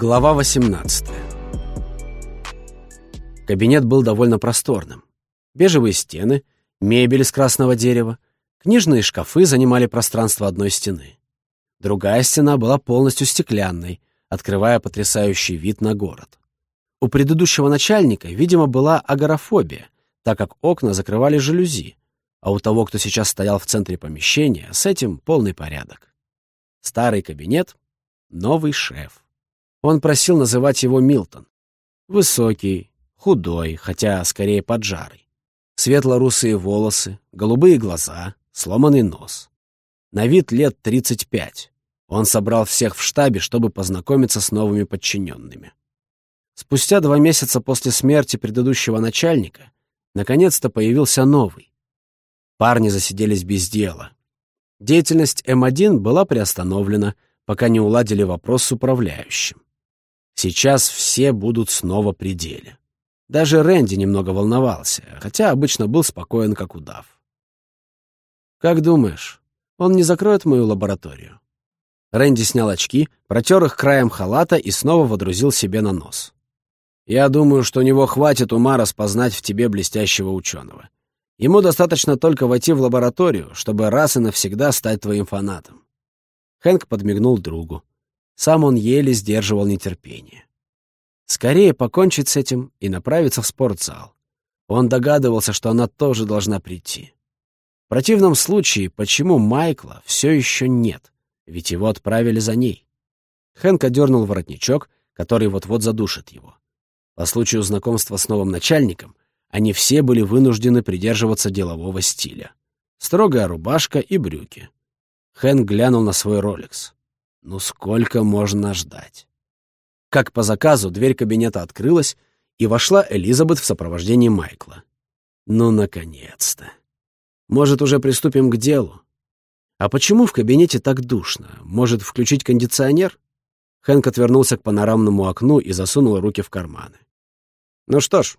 Глава 18 Кабинет был довольно просторным. Бежевые стены, мебель из красного дерева, книжные шкафы занимали пространство одной стены. Другая стена была полностью стеклянной, открывая потрясающий вид на город. У предыдущего начальника, видимо, была агорафобия, так как окна закрывали жалюзи, а у того, кто сейчас стоял в центре помещения, с этим полный порядок. Старый кабинет, новый шеф. Он просил называть его Милтон. Высокий, худой, хотя скорее поджарый. Светло-русые волосы, голубые глаза, сломанный нос. На вид лет 35. Он собрал всех в штабе, чтобы познакомиться с новыми подчиненными. Спустя два месяца после смерти предыдущего начальника наконец-то появился новый. Парни засиделись без дела. Деятельность М1 была приостановлена, пока не уладили вопрос с управляющим. Сейчас все будут снова при деле. Даже Рэнди немного волновался, хотя обычно был спокоен, как удав. «Как думаешь, он не закроет мою лабораторию?» Рэнди снял очки, протер их краем халата и снова водрузил себе на нос. «Я думаю, что у него хватит ума распознать в тебе блестящего ученого. Ему достаточно только войти в лабораторию, чтобы раз и навсегда стать твоим фанатом». Хэнк подмигнул другу. Сам он еле сдерживал нетерпение. Скорее покончить с этим и направиться в спортзал. Он догадывался, что она тоже должна прийти. В противном случае, почему Майкла все еще нет? Ведь его отправили за ней. Хэнк одернул воротничок, который вот-вот задушит его. По случаю знакомства с новым начальником они все были вынуждены придерживаться делового стиля. Строгая рубашка и брюки. Хэнк глянул на свой роликс. Ну сколько можно ждать? Как по заказу, дверь кабинета открылась, и вошла Элизабет в сопровождении Майкла. Ну, наконец-то. Может, уже приступим к делу? А почему в кабинете так душно? Может, включить кондиционер? Хэнк отвернулся к панорамному окну и засунул руки в карманы. Ну что ж,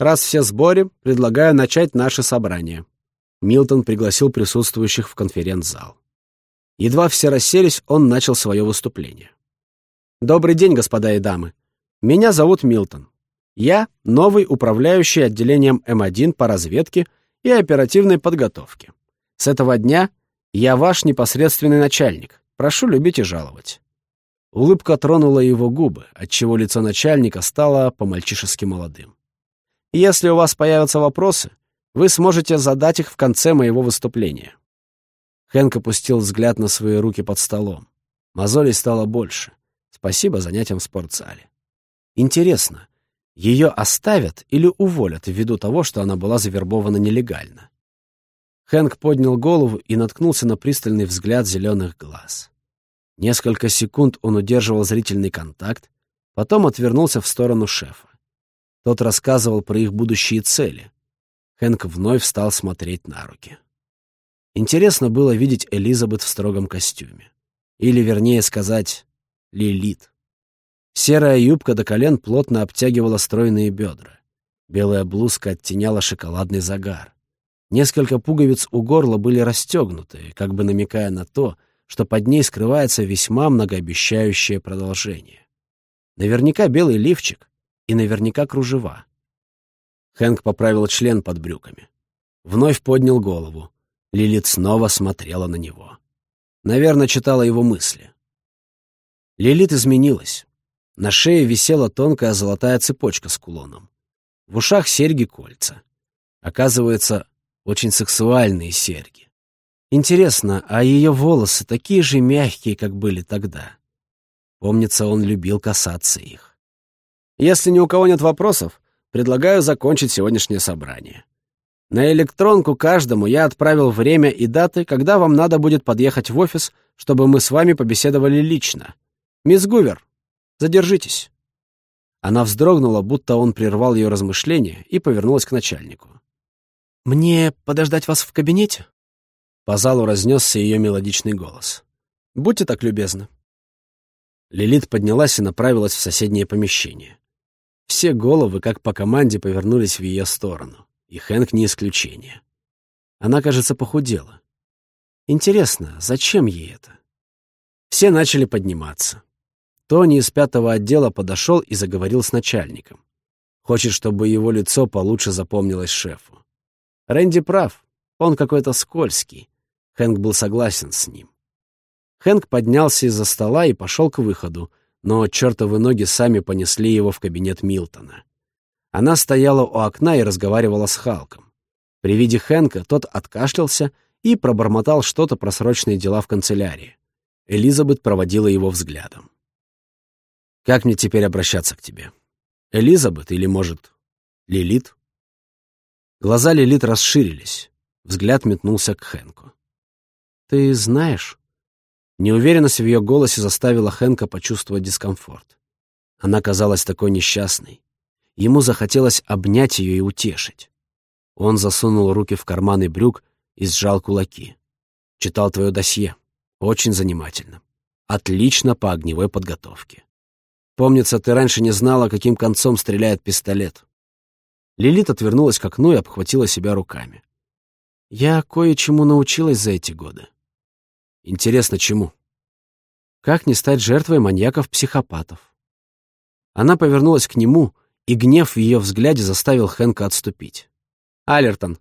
раз все в сборе, предлагаю начать наше собрание. Милтон пригласил присутствующих в конференц-зал. Едва все расселись, он начал свое выступление. «Добрый день, господа и дамы. Меня зовут Милтон. Я новый управляющий отделением М1 по разведке и оперативной подготовке. С этого дня я ваш непосредственный начальник. Прошу любить и жаловать». Улыбка тронула его губы, отчего лицо начальника стало по-мальчишески молодым. «Если у вас появятся вопросы, вы сможете задать их в конце моего выступления. Хэнк опустил взгляд на свои руки под столом. Мозолей стало больше. Спасибо занятиям в спортзале. Интересно, ее оставят или уволят ввиду того, что она была завербована нелегально? Хэнк поднял голову и наткнулся на пристальный взгляд зеленых глаз. Несколько секунд он удерживал зрительный контакт, потом отвернулся в сторону шефа. Тот рассказывал про их будущие цели. Хэнк вновь стал смотреть на руки. Интересно было видеть Элизабет в строгом костюме. Или, вернее сказать, Лилит. Серая юбка до колен плотно обтягивала стройные бедра. Белая блузка оттеняла шоколадный загар. Несколько пуговиц у горла были расстегнуты, как бы намекая на то, что под ней скрывается весьма многообещающее продолжение. Наверняка белый лифчик и наверняка кружева. Хэнк поправил член под брюками. Вновь поднял голову. Лилит снова смотрела на него. Наверное, читала его мысли. Лилит изменилась. На шее висела тонкая золотая цепочка с кулоном. В ушах серьги-кольца. Оказывается, очень сексуальные серьги. Интересно, а ее волосы такие же мягкие, как были тогда? Помнится, он любил касаться их. Если ни у кого нет вопросов, предлагаю закончить сегодняшнее собрание. На электронку каждому я отправил время и даты, когда вам надо будет подъехать в офис, чтобы мы с вами побеседовали лично. Мисс Гувер, задержитесь». Она вздрогнула, будто он прервал ее размышления, и повернулась к начальнику. «Мне подождать вас в кабинете?» По залу разнесся ее мелодичный голос. «Будьте так любезны». Лилит поднялась и направилась в соседнее помещение. Все головы, как по команде, повернулись в ее сторону. И Хэнк не исключение. Она, кажется, похудела. Интересно, зачем ей это? Все начали подниматься. Тони из пятого отдела подошел и заговорил с начальником. Хочет, чтобы его лицо получше запомнилось шефу. Рэнди прав, он какой-то скользкий. Хэнк был согласен с ним. Хэнк поднялся из-за стола и пошел к выходу, но чертовы ноги сами понесли его в кабинет Милтона. Она стояла у окна и разговаривала с Халком. При виде Хэнка тот откашлялся и пробормотал что-то про срочные дела в канцелярии. Элизабет проводила его взглядом. «Как мне теперь обращаться к тебе? Элизабет или, может, Лилит?» Глаза Лилит расширились. Взгляд метнулся к Хэнку. «Ты знаешь?» Неуверенность в ее голосе заставила Хэнка почувствовать дискомфорт. Она казалась такой несчастной. Ему захотелось обнять ее и утешить. Он засунул руки в карманы брюк и сжал кулаки. «Читал твое досье. Очень занимательно. Отлично по огневой подготовке. Помнится, ты раньше не знала, каким концом стреляет пистолет». Лилит отвернулась к окну и обхватила себя руками. «Я кое-чему научилась за эти годы. Интересно, чему? Как не стать жертвой маньяков-психопатов? Она повернулась к нему, и гнев в ее взгляде заставил Хэнка отступить. «Алертон,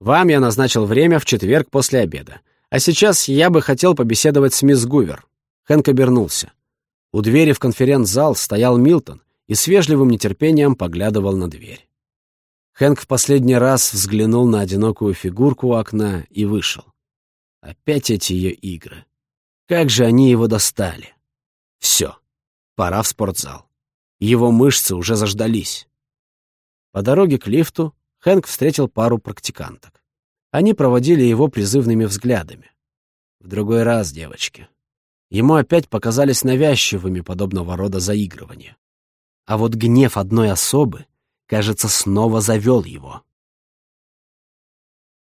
вам я назначил время в четверг после обеда, а сейчас я бы хотел побеседовать с мисс Гувер». Хэнк обернулся. У двери в конференц-зал стоял Милтон и с вежливым нетерпением поглядывал на дверь. Хэнк в последний раз взглянул на одинокую фигурку у окна и вышел. Опять эти ее игры. Как же они его достали. Все, пора в спортзал. Его мышцы уже заждались. По дороге к лифту Хэнк встретил пару практиканток. Они проводили его призывными взглядами. В другой раз, девочки. Ему опять показались навязчивыми подобного рода заигрывания. А вот гнев одной особы, кажется, снова завел его.